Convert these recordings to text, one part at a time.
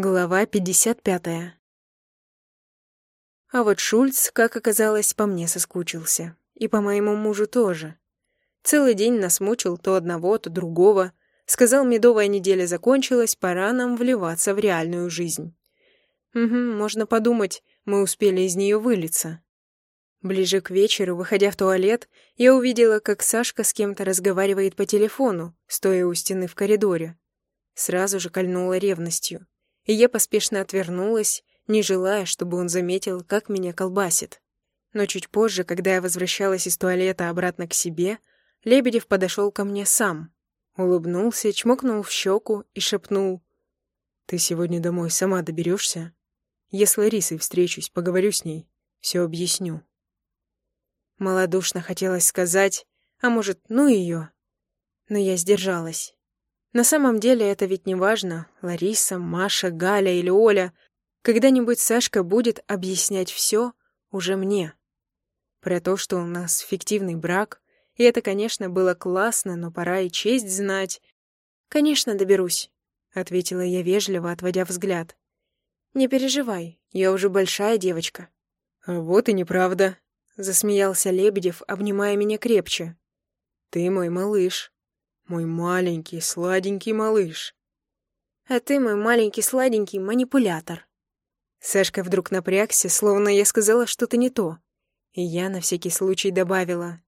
Глава 55. А вот Шульц, как оказалось, по мне соскучился. И по моему мужу тоже. Целый день нас мучил то одного, то другого. Сказал, медовая неделя закончилась, пора нам вливаться в реальную жизнь. Угу, можно подумать, мы успели из нее вылиться. Ближе к вечеру, выходя в туалет, я увидела, как Сашка с кем-то разговаривает по телефону, стоя у стены в коридоре. Сразу же кольнула ревностью и я поспешно отвернулась, не желая, чтобы он заметил, как меня колбасит. Но чуть позже, когда я возвращалась из туалета обратно к себе, Лебедев подошел ко мне сам, улыбнулся, чмокнул в щеку и шепнул. «Ты сегодня домой сама доберешься? Я с Ларисой встречусь, поговорю с ней, все объясню». Молодушно хотелось сказать, а может, ну ее. Но я сдержалась. На самом деле это ведь не важно, Лариса, Маша, Галя или Оля. Когда-нибудь Сашка будет объяснять все уже мне. Про то, что у нас фиктивный брак, и это, конечно, было классно, но пора и честь знать. «Конечно, доберусь», — ответила я вежливо, отводя взгляд. «Не переживай, я уже большая девочка». «А вот и неправда», — засмеялся Лебедев, обнимая меня крепче. «Ты мой малыш». Мой маленький, сладенький малыш. А ты мой маленький, сладенький манипулятор. Сашка вдруг напрягся, словно я сказала что-то не то. И я на всякий случай добавила.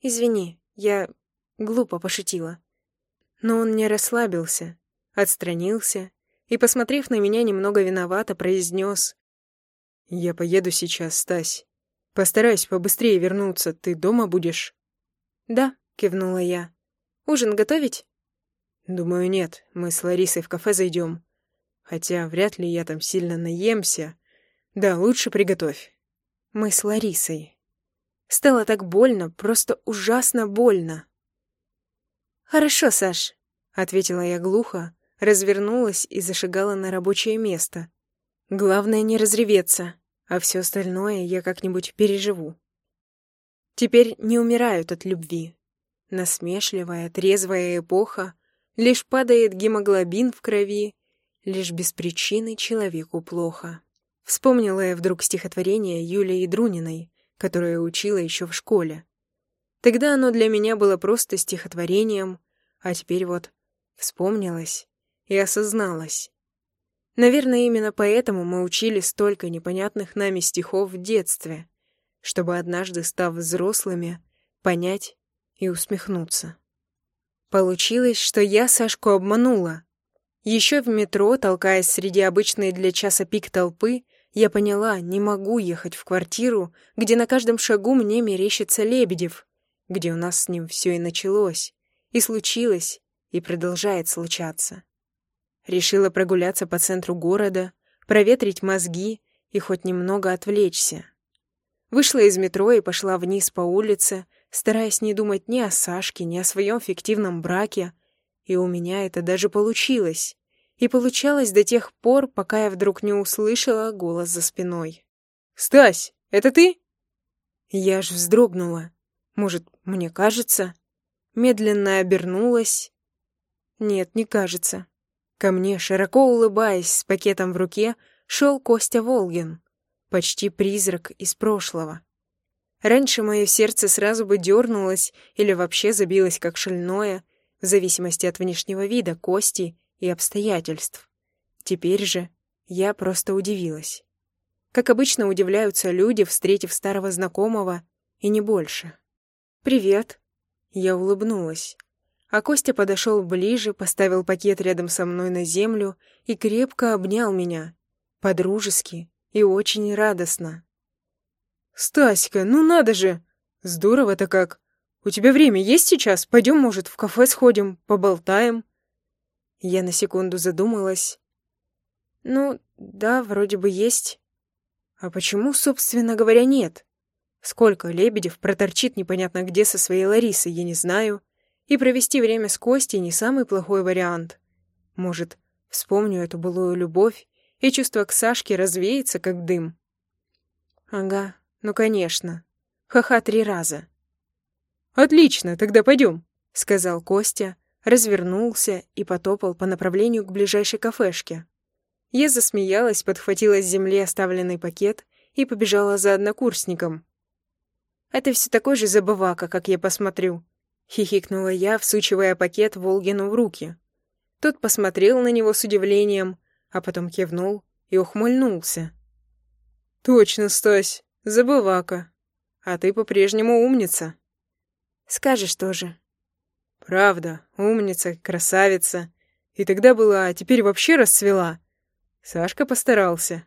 «Извини, я глупо пошутила». Но он не расслабился, отстранился и, посмотрев на меня немного виновато, произнес. «Я поеду сейчас, Стась. Постараюсь побыстрее вернуться. Ты дома будешь?» «Да», — кивнула я. Ужин готовить?» «Думаю, нет. Мы с Ларисой в кафе зайдем. Хотя вряд ли я там сильно наемся. Да, лучше приготовь». Мы с Ларисой. Стало так больно, просто ужасно больно. «Хорошо, Саш», — ответила я глухо, развернулась и зашагала на рабочее место. Главное не разреветься, а все остальное я как-нибудь переживу. Теперь не умирают от любви, Насмешливая, трезвая эпоха, лишь падает гемоглобин в крови, лишь без причины человеку плохо. Вспомнила я вдруг стихотворение Юлии Друниной, которое учила еще в школе. Тогда оно для меня было просто стихотворением, а теперь вот вспомнилось и осозналось. Наверное, именно поэтому мы учили столько непонятных нами стихов в детстве, чтобы однажды, став взрослыми, понять, и усмехнуться. Получилось, что я Сашку обманула. Еще в метро, толкаясь среди обычной для часа пик толпы, я поняла, не могу ехать в квартиру, где на каждом шагу мне мерещится Лебедев, где у нас с ним все и началось, и случилось, и продолжает случаться. Решила прогуляться по центру города, проветрить мозги и хоть немного отвлечься. Вышла из метро и пошла вниз по улице, стараясь не думать ни о Сашке, ни о своем фиктивном браке. И у меня это даже получилось. И получалось до тех пор, пока я вдруг не услышала голос за спиной. «Стась, это ты?» Я аж вздрогнула. Может, мне кажется? Медленно обернулась. Нет, не кажется. Ко мне, широко улыбаясь, с пакетом в руке, шел Костя Волгин. Почти призрак из прошлого. Раньше мое сердце сразу бы дернулось или вообще забилось как шальное, в зависимости от внешнего вида, кости и обстоятельств. Теперь же я просто удивилась. Как обычно удивляются люди, встретив старого знакомого, и не больше. «Привет!» Я улыбнулась. А Костя подошел ближе, поставил пакет рядом со мной на землю и крепко обнял меня. По-дружески и очень радостно. «Стаська, ну надо же! Здорово-то как! У тебя время есть сейчас? Пойдем, может, в кафе сходим, поболтаем?» Я на секунду задумалась. «Ну, да, вроде бы есть. А почему, собственно говоря, нет? Сколько Лебедев проторчит непонятно где со своей Ларисой, я не знаю. И провести время с Костей не самый плохой вариант. Может, вспомню эту былую любовь, и чувство к Сашке развеется, как дым. Ага, ну, конечно. Ха-ха три раза. «Отлично, тогда пойдем», — сказал Костя, развернулся и потопал по направлению к ближайшей кафешке. Я засмеялась, подхватила с земли оставленный пакет и побежала за однокурсником. «Это все такой же забывака, как я посмотрю», — хихикнула я, всучивая пакет Волгину в руки. Тот посмотрел на него с удивлением, а потом кивнул и ухмыльнулся. «Точно, Стась, забывака. А ты по-прежнему умница». «Скажешь тоже». «Правда, умница, красавица. И тогда была, а теперь вообще расцвела. Сашка постарался».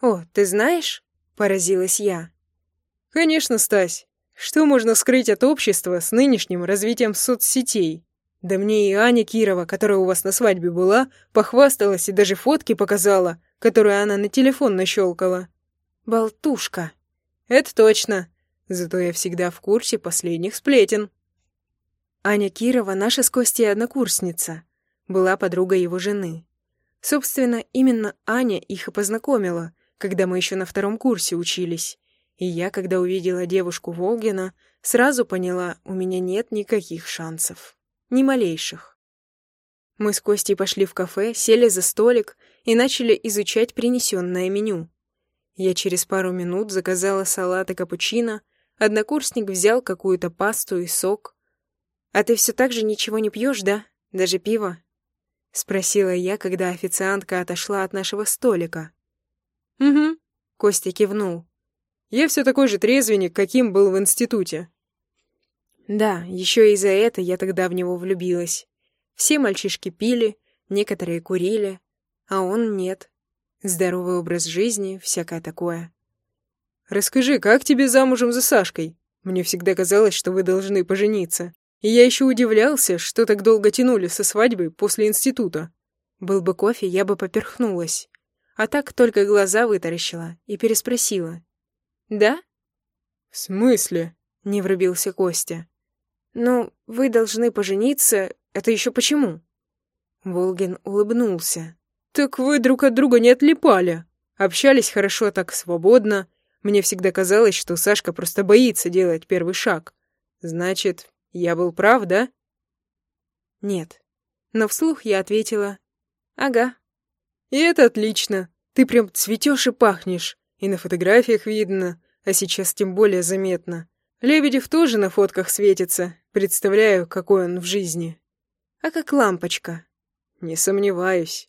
«О, ты знаешь?» — поразилась я. «Конечно, Стась. Что можно скрыть от общества с нынешним развитием соцсетей? Да мне и Аня Кирова, которая у вас на свадьбе была, похвасталась и даже фотки показала, которые она на телефон нащелкала. Болтушка. Это точно. Зато я всегда в курсе последних сплетен. Аня Кирова наша с Костей однокурсница. Была подругой его жены. Собственно, именно Аня их и познакомила, когда мы еще на втором курсе учились. И я, когда увидела девушку Волгина, сразу поняла, у меня нет никаких шансов. Ни малейших. Мы с Костей пошли в кафе, сели за столик и начали изучать принесенное меню. Я через пару минут заказала салат и капучино, однокурсник взял какую-то пасту и сок. «А ты все так же ничего не пьешь, да? Даже пиво?» — спросила я, когда официантка отошла от нашего столика. «Угу», — Костя кивнул. «Я все такой же трезвенник, каким был в институте». Да, еще и за это я тогда в него влюбилась. Все мальчишки пили, некоторые курили, а он нет. Здоровый образ жизни, всякое такое. «Расскажи, как тебе замужем за Сашкой? Мне всегда казалось, что вы должны пожениться. И я еще удивлялся, что так долго тянули со свадьбы после института. Был бы кофе, я бы поперхнулась. А так только глаза вытаращила и переспросила. «Да?» «В смысле?» — не врубился Костя. «Ну, вы должны пожениться. Это еще почему?» Волгин улыбнулся. «Так вы друг от друга не отлипали. Общались хорошо так свободно. Мне всегда казалось, что Сашка просто боится делать первый шаг. Значит, я был прав, да?» «Нет». Но вслух я ответила «Ага». «И это отлично. Ты прям цветешь и пахнешь. И на фотографиях видно, а сейчас тем более заметно. Лебедев тоже на фотках светится. Представляю, какой он в жизни. А как лампочка. Не сомневаюсь.